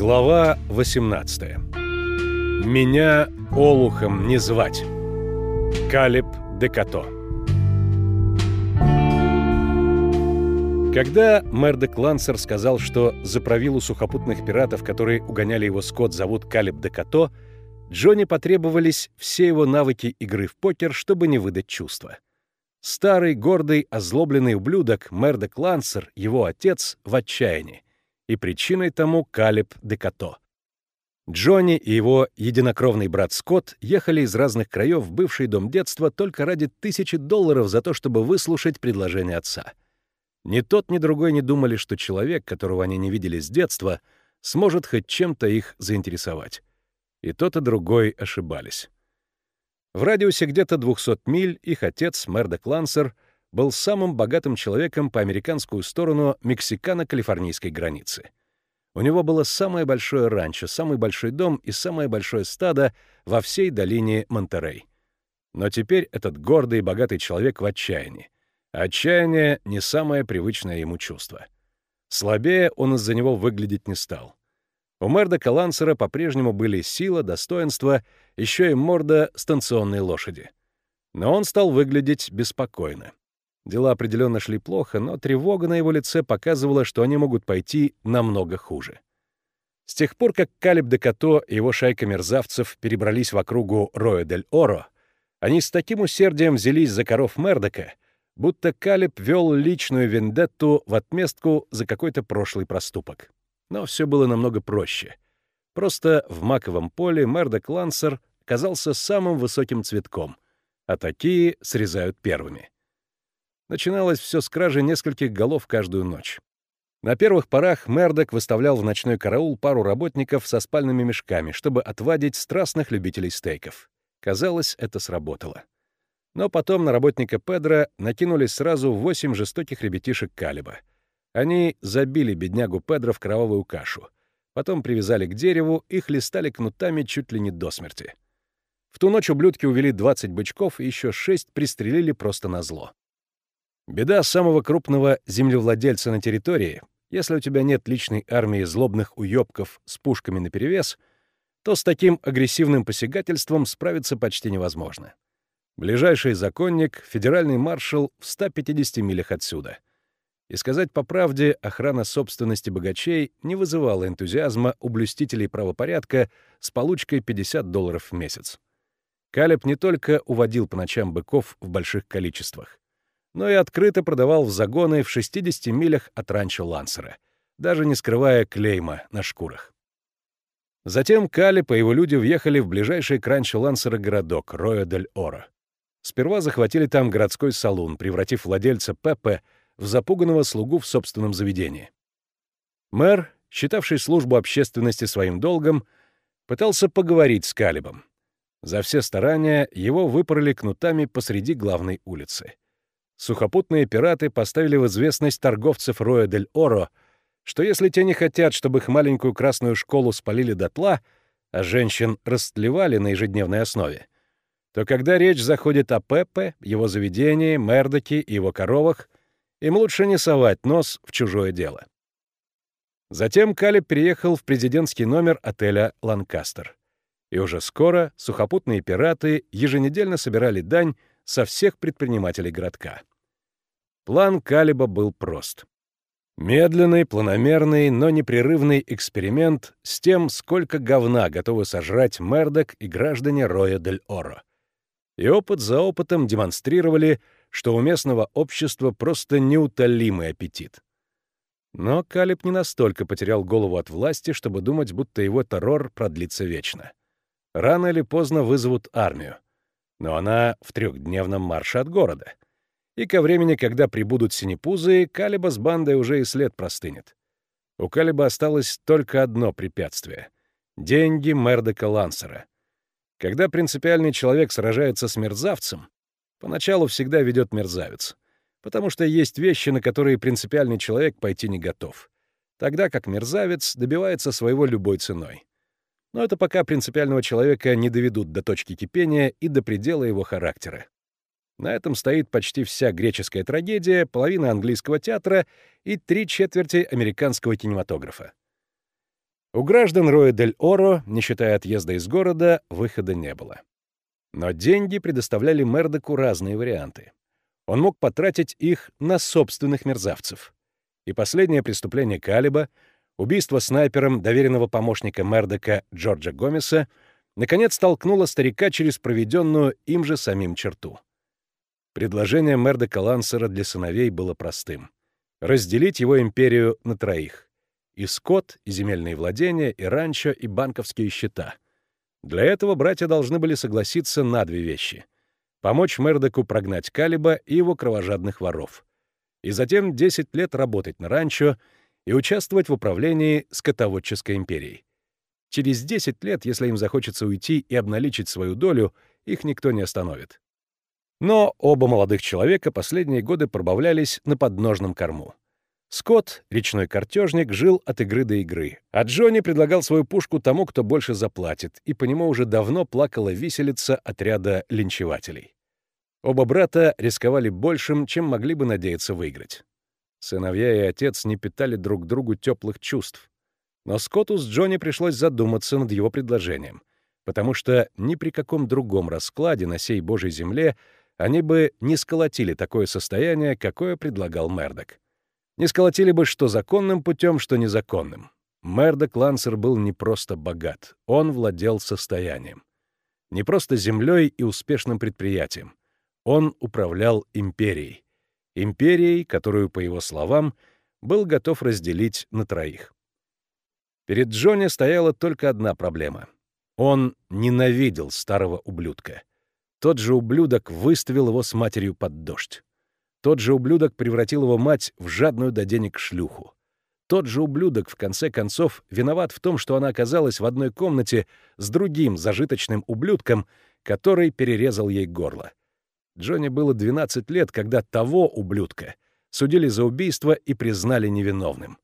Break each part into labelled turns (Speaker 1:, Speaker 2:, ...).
Speaker 1: Глава 18. Меня олухом не звать. Калиб Декато. Когда Мердек Лансер сказал, что за правилу сухопутных пиратов, которые угоняли его скот, зовут Калиб Декато, Джонни потребовались все его навыки игры в покер, чтобы не выдать чувства. Старый, гордый, озлобленный ублюдок Мердек Лансер, его отец, в отчаянии и причиной тому Калиб Декато. Джонни и его единокровный брат Скотт ехали из разных краев в бывший дом детства только ради тысячи долларов за то, чтобы выслушать предложение отца. Ни тот, ни другой не думали, что человек, которого они не видели с детства, сможет хоть чем-то их заинтересовать. И тот, и другой ошибались. В радиусе где-то 200 миль их отец, Мердок Лансер, был самым богатым человеком по американскую сторону мексикано-калифорнийской границы. У него было самое большое ранчо, самый большой дом и самое большое стадо во всей долине Монтерей. Но теперь этот гордый и богатый человек в отчаянии. Отчаяние — не самое привычное ему чувство. Слабее он из-за него выглядеть не стал. У Мерда Лансера по-прежнему были сила, достоинство, еще и морда станционной лошади. Но он стал выглядеть беспокойно. Дела определенно шли плохо, но тревога на его лице показывала, что они могут пойти намного хуже. С тех пор, как Калиб де Като и его шайка мерзавцев перебрались в округу Роя-дель-Оро, они с таким усердием взялись за коров Мердока, будто Калиб вел личную вендетту в отместку за какой-то прошлый проступок. Но все было намного проще. Просто в маковом поле Мердок Лансер казался самым высоким цветком, а такие срезают первыми. Начиналось все с кражи нескольких голов каждую ночь. На первых порах Мердок выставлял в ночной караул пару работников со спальными мешками, чтобы отвадить страстных любителей стейков. Казалось, это сработало. Но потом на работника Педро накинулись сразу восемь жестоких ребятишек Калиба. Они забили беднягу Педро в кровавую кашу. Потом привязали к дереву и хлестали кнутами чуть ли не до смерти. В ту ночь ублюдки увели 20 бычков и еще шесть пристрелили просто на зло. Беда самого крупного землевладельца на территории, если у тебя нет личной армии злобных уёбков с пушками наперевес, то с таким агрессивным посягательством справиться почти невозможно. Ближайший законник — федеральный маршал в 150 милях отсюда. И сказать по правде, охрана собственности богачей не вызывала энтузиазма у блюстителей правопорядка с получкой 50 долларов в месяц. Калеб не только уводил по ночам быков в больших количествах, но и открыто продавал в загоны в 60 милях от ранчо Лансера, даже не скрывая клейма на шкурах. Затем Кали по его люди въехали в ближайший к ранчо Лансера городок Роя-дель-Оро. Сперва захватили там городской салун, превратив владельца Пеппе в запуганного слугу в собственном заведении. Мэр, считавший службу общественности своим долгом, пытался поговорить с Калибом. За все старания его выпороли кнутами посреди главной улицы сухопутные пираты поставили в известность торговцев Роя-дель-Оро, что если те не хотят, чтобы их маленькую красную школу спалили дотла, а женщин растлевали на ежедневной основе, то когда речь заходит о Пеппе, его заведении, Мердоке и его коровах, им лучше не совать нос в чужое дело. Затем Калиб переехал в президентский номер отеля «Ланкастер». И уже скоро сухопутные пираты еженедельно собирали дань со всех предпринимателей городка. План Калиба был прост. Медленный, планомерный, но непрерывный эксперимент с тем, сколько говна готовы сожрать Мердок и граждане Роя дель Оро. И опыт за опытом демонстрировали, что у местного общества просто неутолимый аппетит. Но Калиб не настолько потерял голову от власти, чтобы думать, будто его террор продлится вечно. Рано или поздно вызовут армию. Но она в трехдневном марше от города — и ко времени, когда прибудут синепузы, Калиба с бандой уже и след простынет. У Калиба осталось только одно препятствие — деньги Мердока Лансера. Когда принципиальный человек сражается с мерзавцем, поначалу всегда ведет мерзавец, потому что есть вещи, на которые принципиальный человек пойти не готов, тогда как мерзавец добивается своего любой ценой. Но это пока принципиального человека не доведут до точки кипения и до предела его характера. На этом стоит почти вся греческая трагедия, половина английского театра и три четверти американского кинематографа. У граждан Роя-дель-Оро, не считая отъезда из города, выхода не было. Но деньги предоставляли Мердоку разные варианты. Он мог потратить их на собственных мерзавцев. И последнее преступление Калиба, убийство снайпером доверенного помощника Мердока Джорджа Гомеса, наконец толкнуло старика через проведенную им же самим черту. Предложение Мердока Лансера для сыновей было простым — разделить его империю на троих. И скот, и земельные владения, и ранчо, и банковские счета. Для этого братья должны были согласиться на две вещи — помочь Мердоку прогнать Калиба и его кровожадных воров. И затем 10 лет работать на ранчо и участвовать в управлении скотоводческой империей. Через 10 лет, если им захочется уйти и обналичить свою долю, их никто не остановит. Но оба молодых человека последние годы пробавлялись на подножном корму. Скотт, речной картежник, жил от игры до игры, а Джонни предлагал свою пушку тому, кто больше заплатит, и по нему уже давно плакала виселица отряда линчевателей. Оба брата рисковали большим, чем могли бы надеяться выиграть. Сыновья и отец не питали друг другу теплых чувств. Но Скотту с Джонни пришлось задуматься над его предложением, потому что ни при каком другом раскладе на сей Божьей земле они бы не сколотили такое состояние, какое предлагал Мердок. Не сколотили бы что законным путем, что незаконным. Мердок Лансер был не просто богат, он владел состоянием. Не просто землей и успешным предприятием. Он управлял империей. Империей, которую, по его словам, был готов разделить на троих. Перед Джонни стояла только одна проблема. Он ненавидел старого ублюдка. Тот же ублюдок выставил его с матерью под дождь. Тот же ублюдок превратил его мать в жадную до денег шлюху. Тот же ублюдок, в конце концов, виноват в том, что она оказалась в одной комнате с другим зажиточным ублюдком, который перерезал ей горло. Джонни было 12 лет, когда того ублюдка судили за убийство и признали невиновным.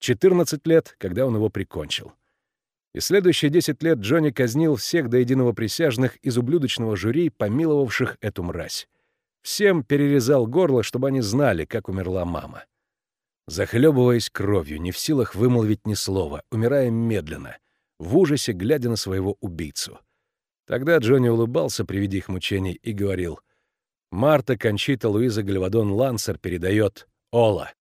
Speaker 1: 14 лет, когда он его прикончил. И следующие 10 лет Джонни казнил всех до единого присяжных из ублюдочного жюри, помиловавших эту мразь. Всем перерезал горло, чтобы они знали, как умерла мама. Захлебываясь кровью, не в силах вымолвить ни слова, умирая медленно, в ужасе глядя на своего убийцу. Тогда Джонни улыбался при виде их мучений и говорил, «Марта Кончита Луиза Гальвадон Лансер передает Ола».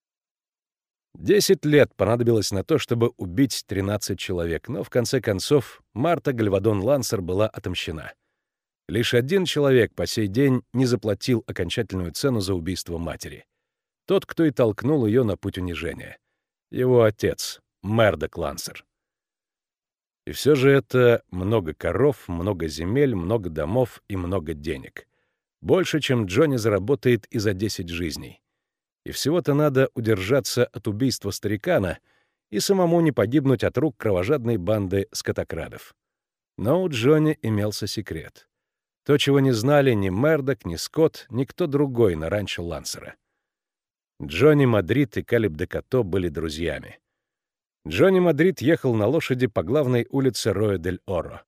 Speaker 1: Десять лет понадобилось на то, чтобы убить 13 человек, но в конце концов Марта Гальвадон Лансер была отомщена. Лишь один человек по сей день не заплатил окончательную цену за убийство матери. Тот, кто и толкнул ее на путь унижения. Его отец, Мердок Лансер. И все же это много коров, много земель, много домов и много денег. Больше, чем Джонни заработает и за 10 жизней. И всего-то надо удержаться от убийства старикана и самому не погибнуть от рук кровожадной банды скотокрадов. Но у Джонни имелся секрет. То, чего не знали ни Мердок, ни Скотт, никто другой на ранчо Лансера. Джонни Мадрид и Калеб Декото были друзьями. Джонни Мадрид ехал на лошади по главной улице Роя-дель-Оро.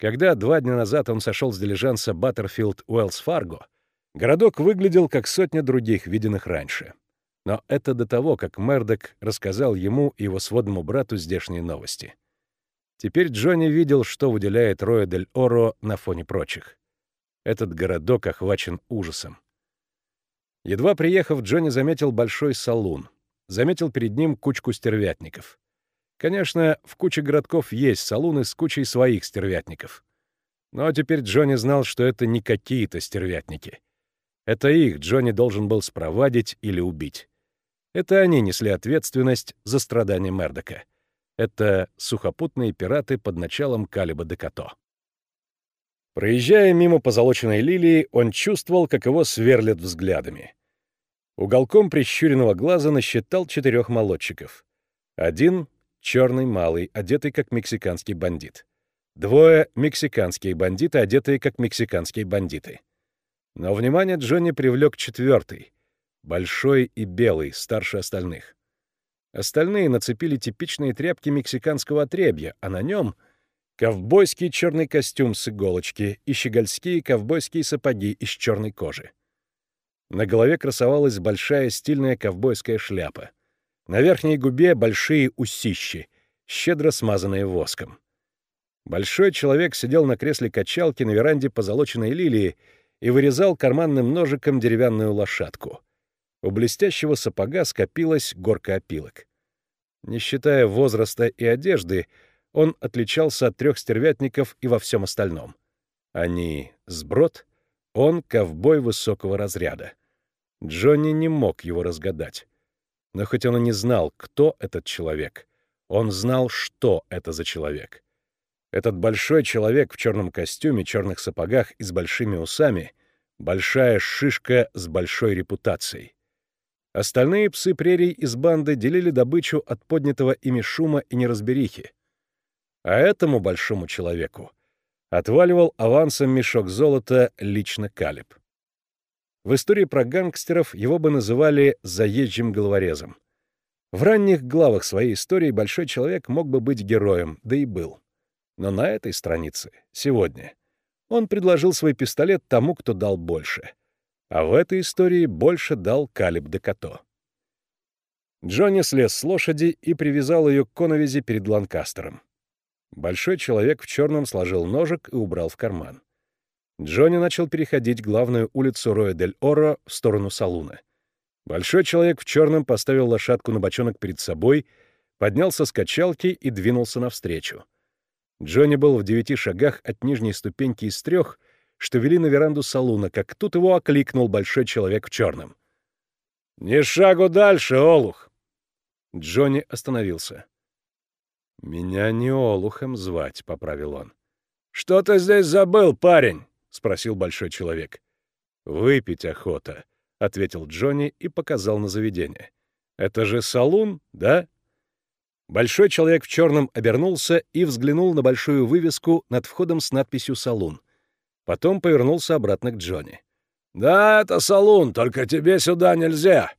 Speaker 1: Когда два дня назад он сошел с дилижанса Баттерфилд Уэллс-Фарго, Городок выглядел как сотня других, виденных раньше. Но это до того, как Мердок рассказал ему и его сводному брату здешние новости. Теперь Джонни видел, что выделяет Роя дель Оро на фоне прочих. Этот городок охвачен ужасом. Едва приехав, Джонни заметил большой салун. Заметил перед ним кучку стервятников. Конечно, в куче городков есть салуны с кучей своих стервятников. Но теперь Джонни знал, что это не какие-то стервятники — это их Джонни должен был спровадить или убить. Это они несли ответственность за страдания Мердока. Это сухопутные пираты под началом Калиба Декато. Проезжая мимо позолоченной лилии, он чувствовал, как его сверлят взглядами. Уголком прищуренного глаза насчитал четырех молодчиков. Один — черный малый, одетый как мексиканский бандит. Двое — мексиканские бандиты, одетые как мексиканские бандиты. Но внимание Джонни привлек четвертый, большой и белый, старше остальных. Остальные нацепили типичные тряпки мексиканского отребья, а на нем — ковбойский черный костюм с иголочки и щегольские ковбойские сапоги из черной кожи. На голове красовалась большая стильная ковбойская шляпа. На верхней губе — большие усищи, щедро смазанные воском. Большой человек сидел на кресле качалки на веранде позолоченной лилии и вырезал карманным ножиком деревянную лошадку. У блестящего сапога скопилась горка опилок. Не считая возраста и одежды, он отличался от трех стервятников и во всем остальном. Они — сброд, он — ковбой высокого разряда. Джонни не мог его разгадать. Но хоть он и не знал, кто этот человек, он знал, что это за человек. Этот большой человек в черном костюме, черных сапогах и с большими усами — большая шишка с большой репутацией. Остальные псы прерий из банды делили добычу от поднятого ими шума и неразберихи. А этому большому человеку отваливал авансом мешок золота лично Калиб. В истории про гангстеров его бы называли «заезжим головорезом». В ранних главах своей истории большой человек мог бы быть героем, да и был. Но на этой странице, сегодня, он предложил свой пистолет тому, кто дал больше — а в этой истории больше дал Калиб де Като. Джонни слез с лошади и привязал ее к коновизе перед Ланкастером. Большой человек в черном сложил ножик и убрал в карман. Джонни начал переходить главную улицу Роя-дель-Оро в сторону салуна. Большой человек в черном поставил лошадку на бочонок перед собой, поднялся с качалки и двинулся навстречу. Джонни был в девяти шагах от нижней ступеньки из трех — что вели на веранду салуна, как тут его окликнул большой человек в черном. «Не шагу дальше, Олух!» Джонни остановился. «Меня не Олухом звать», — поправил он. «Что ты здесь забыл, парень?» — спросил большой человек. «Выпить охота», — ответил Джонни и показал на заведение. «Это же салун, да?» Большой человек в черном обернулся и взглянул на большую вывеску над входом с надписью «Салун». Потом повернулся обратно к Джонни. «Да, это салун, только тебе сюда нельзя».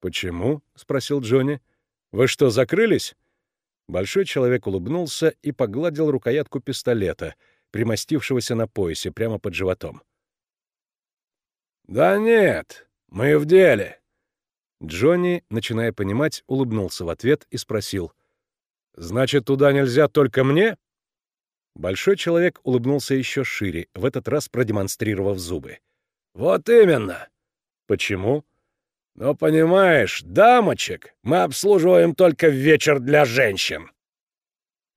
Speaker 1: «Почему?» — спросил Джонни. «Вы что, закрылись?» Большой человек улыбнулся и погладил рукоятку пистолета, примостившегося на поясе прямо под животом. «Да нет, мы в деле». Джонни, начиная понимать, улыбнулся в ответ и спросил. «Значит, туда нельзя только мне?» Большой человек улыбнулся еще шире, в этот раз продемонстрировав зубы. «Вот именно!» «Почему?» «Ну, понимаешь, дамочек мы обслуживаем только вечер для женщин!»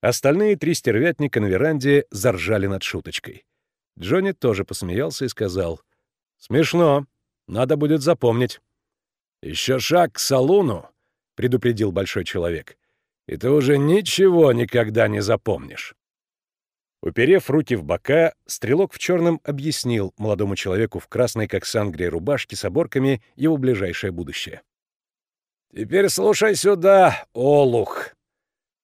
Speaker 1: Остальные три стервятника на веранде заржали над шуточкой. Джонни тоже посмеялся и сказал. «Смешно. Надо будет запомнить». «Еще шаг к салуну», — предупредил большой человек, — «и ты уже ничего никогда не запомнишь». Уперев руки в бока, стрелок в черном объяснил молодому человеку в красной, как сангрия, рубашке с оборками его ближайшее будущее. «Теперь слушай сюда, олух.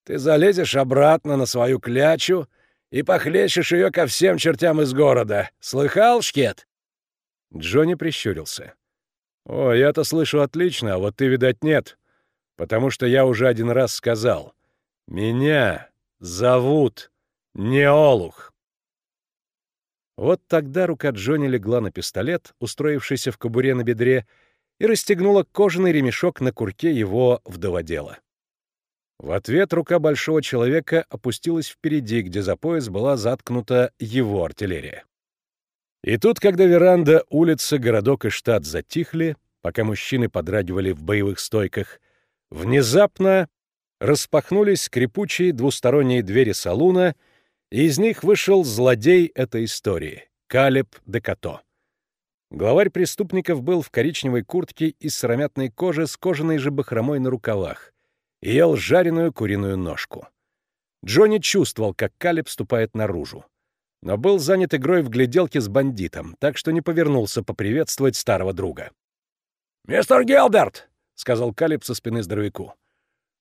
Speaker 1: Ты залезешь обратно на свою клячу и похлещешь ее ко всем чертям из города. Слыхал, Шкет?» Джонни прищурился. «О, я-то слышу отлично, а вот ты, видать, нет. Потому что я уже один раз сказал. Меня зовут не олух. Вот тогда рука Джонни легла на пистолет, устроившийся в кобуре на бедре, и расстегнула кожаный ремешок на курке его вдоводела. В ответ рука большого человека опустилась впереди, где за пояс была заткнута его артиллерия. И тут, когда веранда, улица, городок и штат затихли, пока мужчины подрагивали в боевых стойках, внезапно распахнулись скрипучие двусторонние двери салуна — и из них вышел злодей этой истории — Калеб де Като. Главарь преступников был в коричневой куртке из сыромятной кожи с кожаной же бахромой на рукавах и ел жареную куриную ножку. Джонни чувствовал, как Калеб ступает наружу. Но был занят игрой в гляделки с бандитом, так что не повернулся поприветствовать старого друга. «Мистер Гелберт!» — сказал Калеб со спины здоровяку.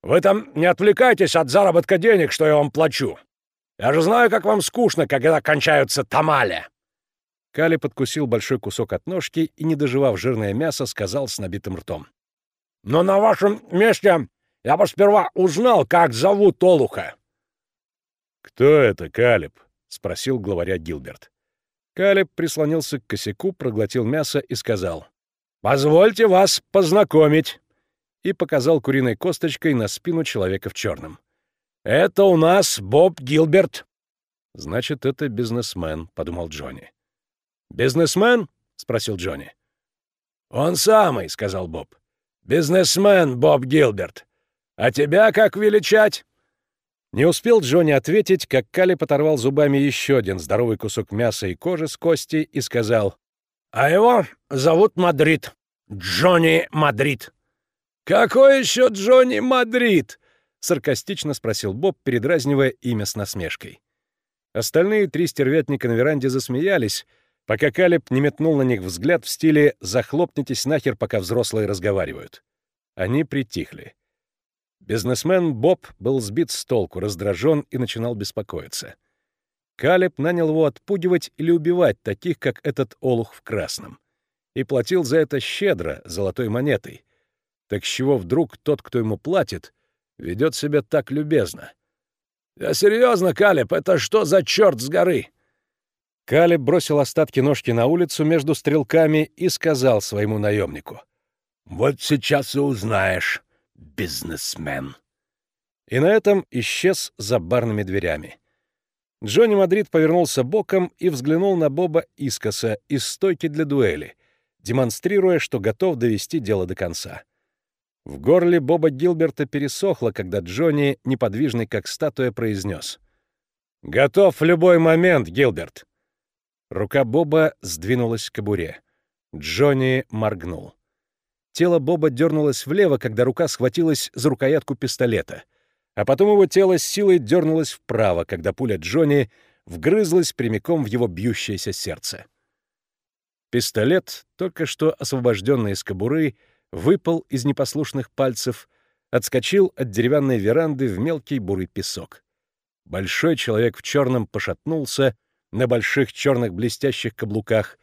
Speaker 1: «Вы там не отвлекайтесь от заработка денег, что я вам плачу. Я же знаю, как вам скучно, когда кончаются тамали!» Кали подкусил большой кусок от ножки и, не доживав жирное мясо, сказал с набитым ртом. «Но на вашем месте я бы сперва узнал, как зовут Олуха». «Кто это, Калиб?» — спросил главаря Гилберт. Калиб прислонился к косяку, проглотил мясо и сказал. «Позвольте вас познакомить!» И показал куриной косточкой на спину человека в черном.
Speaker 2: «Это у нас Боб Гилберт».
Speaker 1: «Значит, это бизнесмен», — подумал Джонни.
Speaker 2: «Бизнесмен?» — спросил Джонни. «Он самый», — сказал Боб. «Бизнесмен Боб Гилберт. А тебя как величать?»
Speaker 1: Не успел Джонни ответить, как Калеб оторвал зубами еще один здоровый кусок мяса и кожи с кости и сказал,
Speaker 2: «А его зовут Мадрид. Джонни Мадрид». «Какой еще Джонни Мадрид?» — саркастично спросил Боб, передразнивая имя с насмешкой.
Speaker 1: Остальные три стервятника на веранде засмеялись, пока Калеб не метнул на них взгляд в стиле «захлопнитесь нахер, пока взрослые разговаривают». Они притихли. Бизнесмен Боб был сбит с толку, раздражен и начинал беспокоиться. Калеб нанял его отпугивать или убивать таких, как этот олух в красном. И платил за это щедро, золотой монетой. Так с чего вдруг тот, кто ему платит, ведет себя так любезно?
Speaker 2: «Я серьезно, Калеб, это что за черт с горы?»
Speaker 1: Калеб бросил остатки ножки на улицу между стрелками и сказал своему наемнику.
Speaker 2: «Вот сейчас и узнаешь, бизнесмен».
Speaker 1: И на этом исчез за барными дверями. Джонни Мадрид повернулся боком и взглянул на Боба искоса из стойки для дуэли, демонстрируя, что готов довести дело до конца. В горле Боба Гилберта пересохло, когда Джонни, неподвижный как статуя, произнес. «Готов в любой момент, Гилберт!» Рука Боба сдвинулась к кобуре. Джонни моргнул. Тело Боба дернулось влево, когда рука схватилась за рукоятку пистолета, а потом его тело с силой дернулось вправо, когда пуля Джонни вгрызлась прямиком в его бьющееся сердце. Пистолет, только что освобожденный из кобуры, выпал из непослушных пальцев, отскочил от деревянной веранды в мелкий бурый песок. Большой человек в черном пошатнулся на больших черных блестящих каблуках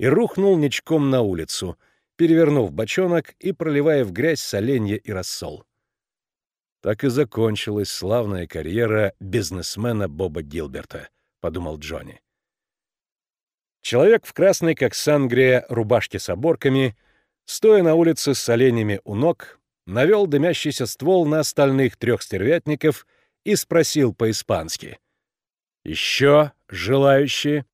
Speaker 1: и рухнул ничком на улицу, перевернув бочонок и проливая в грязь соленья и рассол. Так и закончилась славная карьера бизнесмена Боба Гилберта, — подумал Джонни. Человек в красной, как сангрия, рубашке с оборками — стоя на улице с оленями у ног, навел дымящийся ствол на остальных трех стервятников и спросил по-испански. «Еще желающие?»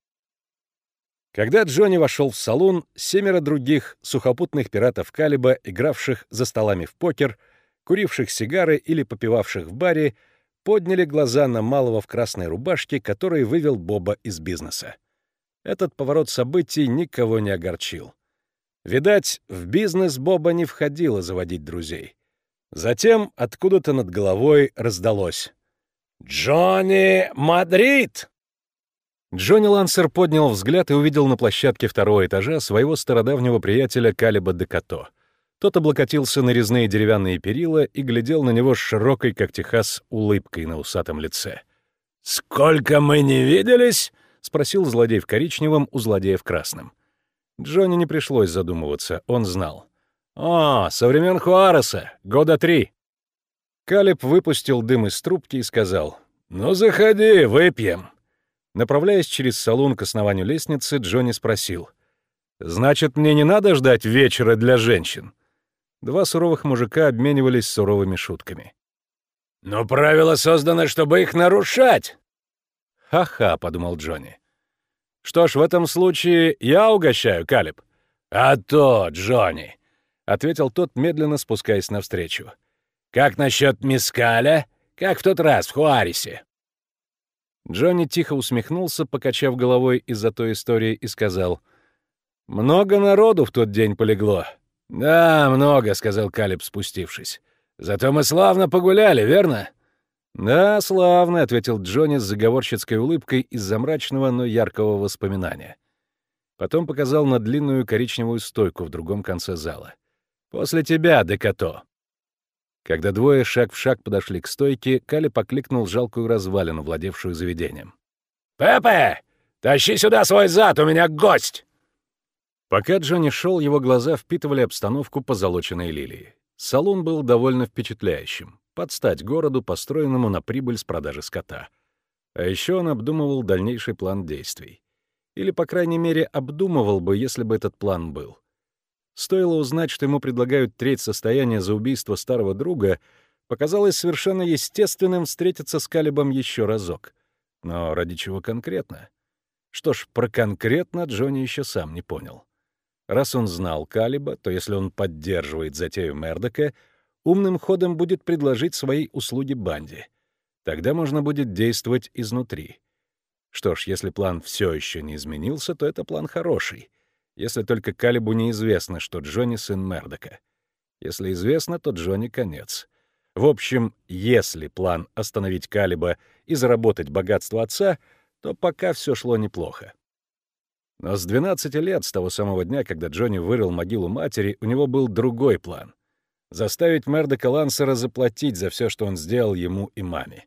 Speaker 1: Когда Джонни вошел в салон, семеро других сухопутных пиратов Калиба, игравших за столами в покер, куривших сигары или попивавших в баре, подняли глаза на малого в красной рубашке, который вывел Боба из бизнеса. Этот поворот событий никого не огорчил. Видать, в бизнес Боба не входило заводить друзей. Затем откуда-то над головой раздалось. «Джонни Мадрид!» Джонни Лансер поднял взгляд и увидел на площадке второго этажа своего стародавнего приятеля Калиба Декато. Тот облокотился на резные деревянные перила и глядел на него с широкой, как Техас, улыбкой на усатом лице. «Сколько мы не виделись?» — спросил злодей в коричневом у злодея в красном. Джонни не пришлось задумываться, он знал. «О, со времен Хуареса, года три». Калиб выпустил дым из трубки и сказал, «Ну, заходи, выпьем». Направляясь через салон к основанию лестницы, Джонни спросил, «Значит, мне не надо ждать вечера для женщин?» Два суровых мужика обменивались суровыми шутками. «Но правила созданы, чтобы их нарушать!» «Ха-ха», — подумал Джонни. Что ж, в этом случае я угощаю, Калиб. А то, Джонни, ответил тот, медленно спускаясь навстречу. Как насчет мискаля? Как в тот раз в Хуарисе? Джонни тихо усмехнулся, покачав головой из-за той истории, и сказал, «Много народу в тот день полегло». «Да, много», — сказал Калиб, спустившись. «Зато мы славно погуляли, верно?» «Да, славно», — ответил Джонни с заговорщицкой улыбкой из-за мрачного, но яркого воспоминания. Потом показал на длинную коричневую стойку в другом конце зала. «После тебя, Декато!» Когда двое шаг в шаг подошли к стойке, Кали покликнул жалкую развалину, владевшую заведением. «Пепе! Тащи сюда свой зад, у меня гость!» Пока Джонни шел, его глаза впитывали обстановку позолоченной лилии. Салон был довольно впечатляющим под стать городу, построенному на прибыль с продажи скота. А еще он обдумывал дальнейший план действий. Или, по крайней мере, обдумывал бы, если бы этот план был. Стоило узнать, что ему предлагают треть состояния за убийство старого друга, Показалось совершенно естественным встретиться с Калибом еще разок. Но ради чего конкретно? Что ж, про конкретно Джонни еще сам не понял. Раз он знал Калиба, то если он поддерживает затею Мердока, умным ходом будет предложить свои услуги банде. Тогда можно будет действовать изнутри. Что ж, если план все еще не изменился, то это план хороший. Если только Калибу неизвестно, что Джонни — сын Мердока. Если известно, то Джонни — конец. В общем, если план остановить Калиба и заработать богатство отца, то пока все шло неплохо. Но с 12 лет, с того самого дня, когда Джонни вырыл могилу матери, у него был другой план — заставить Мердока Лансера заплатить за все, что он сделал ему и маме.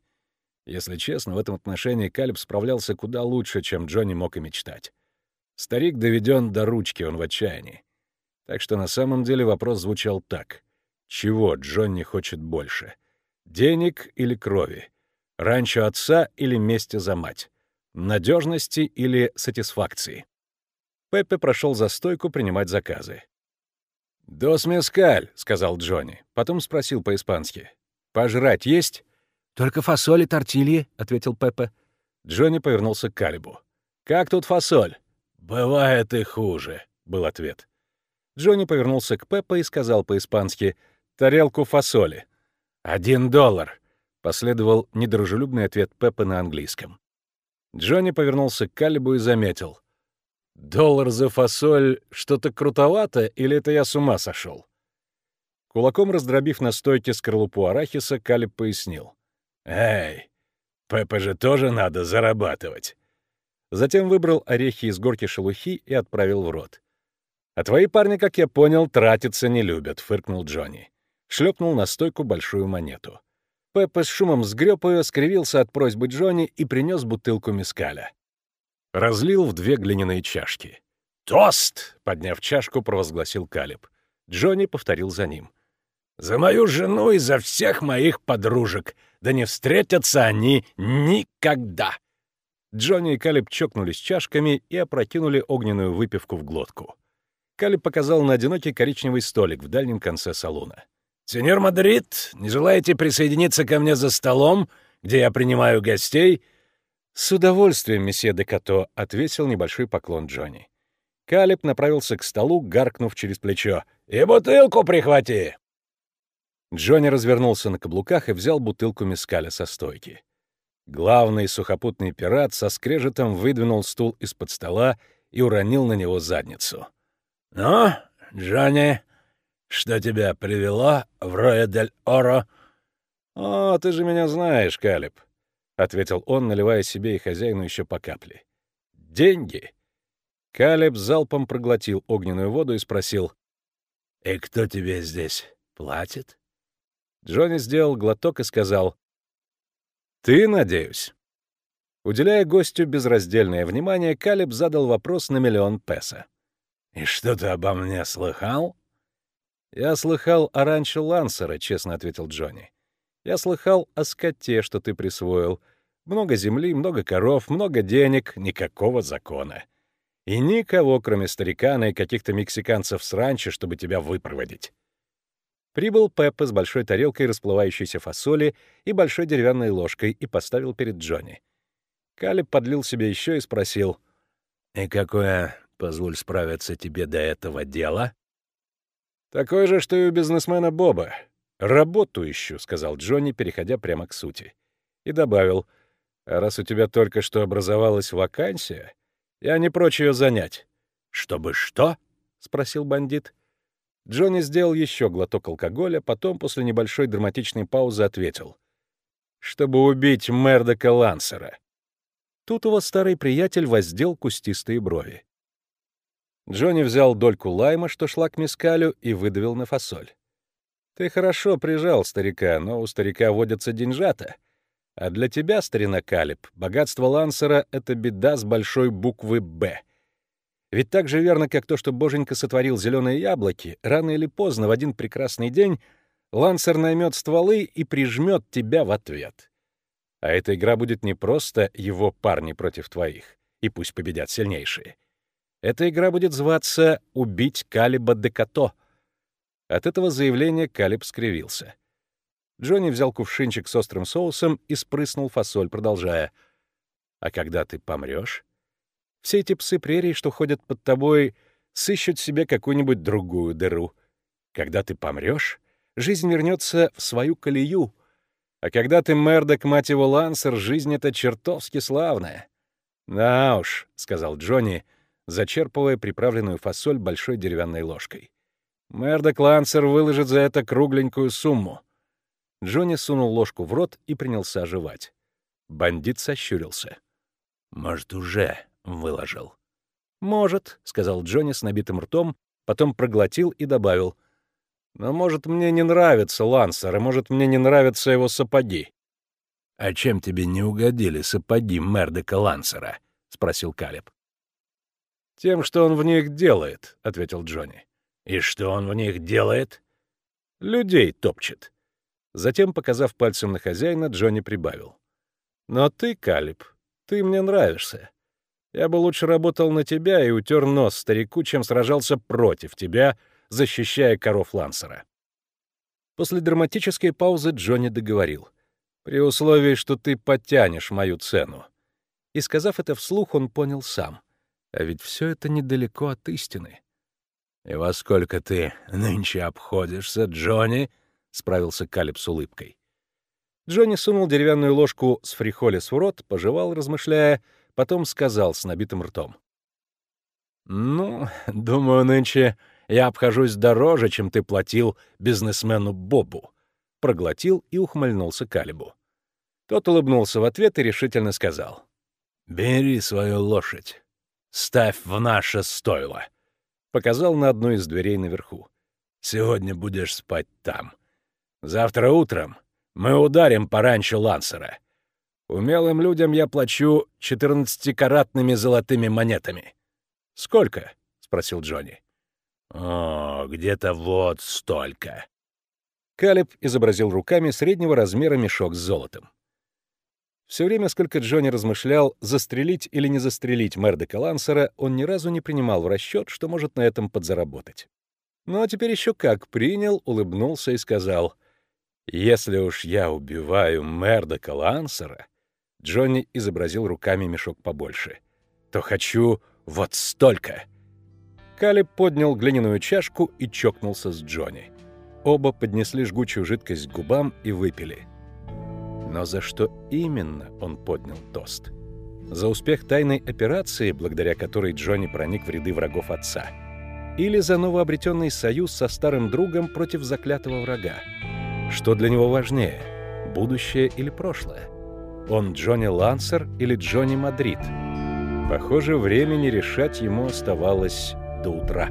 Speaker 1: Если честно, в этом отношении Калиб справлялся куда лучше, чем Джонни мог и мечтать. Старик доведен до ручки, он в отчаянии. Так что на самом деле вопрос звучал так. Чего Джонни хочет больше? Денег или крови? Ранчо отца или мести за мать? Надежности или сатисфакции? Пеппе прошел за стойку принимать заказы. «Дос мескаль», — сказал Джонни. Потом спросил по-испански. «Пожрать есть?»
Speaker 2: «Только фасоль и тортильи», — ответил Пеппе.
Speaker 1: Джонни повернулся к Калибу. «Как тут фасоль?»
Speaker 2: «Бывает и хуже», — был ответ.
Speaker 1: Джонни повернулся к Пеппе и сказал по-испански «тарелку фасоли».
Speaker 2: «Один доллар», —
Speaker 1: последовал недружелюбный ответ Пеппа на английском. Джонни повернулся к Калибу и заметил. Доллар за фасоль что-то крутовато, или это я с ума сошел? Кулаком раздробив на стойке скорлупу арахиса, Калиб пояснил.
Speaker 2: «Эй, Пеппа же тоже надо зарабатывать».
Speaker 1: Затем выбрал орехи из горки шелухи и отправил в рот. «А твои парни, как я понял, тратиться не любят», — фыркнул Джонни. Шлепнул на стойку большую монету. Пеппа с шумом сгреб ее, скривился от просьбы Джонни и принес бутылку мискаля. Разлил в две глиняные чашки.
Speaker 2: «Тост!»
Speaker 1: — подняв чашку, провозгласил Калиб. Джонни повторил за ним.
Speaker 2: «За мою жену и за всех моих подружек. Да не встретятся они никогда!»
Speaker 1: Джонни и Калиб чокнулись чашками и опрокинули огненную выпивку в глотку. Калиб показал на одинокий коричневый столик в дальнем конце салона.
Speaker 2: «Сеньор Мадрид, не желаете присоединиться ко мне за столом, где я принимаю гостей?»
Speaker 1: «С удовольствием, месье де Като», — отвесил небольшой поклон Джонни. Калеб направился к столу, гаркнув через плечо.
Speaker 2: «И бутылку прихвати!»
Speaker 1: Джонни развернулся на каблуках и взял бутылку мескаля со стойки. Главный сухопутный пират со скрежетом выдвинул стул из-под стола и уронил на него задницу.
Speaker 2: «Ну, Джонни, что тебя привело в Роя-дель-Оро?»
Speaker 1: «О, ты же меня знаешь, Калиб. — ответил он, наливая себе и хозяину еще по капле. «Деньги!» Калеб залпом проглотил огненную воду и спросил.
Speaker 2: «И кто тебе здесь платит?»
Speaker 1: Джонни сделал глоток и сказал. «Ты, надеюсь?» Уделяя гостю безраздельное внимание, Калеб задал вопрос на миллион песо.
Speaker 2: «И что ты обо мне слыхал?»
Speaker 1: «Я слыхал о ранчо Лансера», — честно ответил Джонни. Я слыхал о скоте, что ты присвоил. Много земли, много коров, много денег, никакого закона. И никого, кроме старикана и каких-то мексиканцев с ранчо, чтобы тебя выпроводить. Прибыл Пеппа с большой тарелкой расплывающейся фасоли и большой деревянной ложкой и поставил перед Джонни. Калиб подлил себе еще и спросил.
Speaker 2: «И какое, позволь справиться тебе до этого дела?»
Speaker 1: «Такое же, что и у бизнесмена Боба. «Работу ищу», — сказал Джонни, переходя прямо к сути. И добавил, «А раз у тебя только что образовалась вакансия, я не прочь ее занять».
Speaker 2: «Чтобы что?»
Speaker 1: — спросил бандит. Джонни сделал еще глоток алкоголя, потом, после небольшой драматичной паузы, ответил. «Чтобы убить Мердока Лансера». Тут его старый приятель воздел кустистые брови. Джонни взял дольку лайма, что шла к мискалю, и выдавил на фасоль. Ты хорошо прижал старика, но у старика водятся деньжата. А для тебя, старина Калиб, богатство Лансера — это беда с большой буквы «Б». Ведь так же верно, как то, что Боженька сотворил зеленые яблоки, рано или поздно, в один прекрасный день, Лансер наймет стволы и прижмет тебя в ответ. А эта игра будет не просто его парни против твоих, и пусть победят сильнейшие. Эта игра будет зваться «Убить Калиба де Като», от этого заявления Калиб скривился. Джонни взял кувшинчик с острым соусом и спрыснул фасоль, продолжая. «А когда ты помрешь, все эти псы прерий, что ходят под тобой, сыщут себе какую-нибудь другую дыру. Когда ты помрешь, жизнь вернется в свою колею. А когда ты Мердок, мать его, Лансер, жизнь эта чертовски славная». «Да уж», — сказал Джонни, зачерпывая приправленную фасоль большой деревянной ложкой. «Мердок Лансер выложит за это кругленькую сумму». Джонни сунул ложку в рот и принялся жевать. Бандит сощурился. «Может, уже выложил?» «Может», — сказал Джонни с набитым ртом, потом проглотил и добавил. «Но, может, мне не нравится Лансер, и, может, мне не нравятся его сапоги». «А чем тебе не угодили сапоги Мердека Лансера?» — спросил Калеб. «Тем, что он в них делает», — ответил Джонни. «И что он в них делает?» «Людей топчет. Затем, показав пальцем на хозяина, Джонни прибавил. «Но ты, Калиб, ты мне нравишься. Я бы лучше работал на тебя и утер нос старику, чем сражался против тебя, защищая коров Лансера». После драматической паузы Джонни договорил. «При условии, что ты подтянешь мою цену». И, сказав это вслух, он понял сам. А ведь все это недалеко от истины. «И во сколько ты нынче обходишься, Джонни?» — справился Калиб с улыбкой. Джонни сунул деревянную ложку с фрихолис в рот, пожевал, размышляя, потом сказал с набитым ртом. «Ну, думаю, нынче я обхожусь дороже, чем ты платил бизнесмену Бобу». Проглотил и ухмыльнулся Калибу. Тот улыбнулся в ответ и решительно сказал. «Бери свою лошадь. Ставь в наше стойло». Показал на одну из дверей наверху. «Сегодня будешь спать там. Завтра утром мы ударим по ранчо Лансера. Умелым людям я плачу четырнадцатикаратными золотыми монетами. «Сколько?» — спросил Джонни. «О, где-то вот столько». Калеб изобразил руками среднего размера мешок с золотом. Все время, сколько Джонни размышлял, застрелить или не застрелить Мердека Лансера, он ни разу не принимал в расчет, что может на этом подзаработать. Ну а теперь еще как принял, улыбнулся и сказал, если уж я убиваю Мердока Лансера, Джонни изобразил руками мешок побольше, то хочу вот столько. Калиб поднял глиняную чашку и чокнулся с Джонни. Оба поднесли жгучую жидкость к губам и выпили. Но за что именно он поднял тост? За успех тайной операции, благодаря которой Джонни проник в ряды врагов отца? Или за новообретенный союз со старым другом против заклятого врага? Что для него важнее, будущее или прошлое? Он Джонни Лансер или Джонни Мадрид? Похоже, времени решать ему оставалось до утра.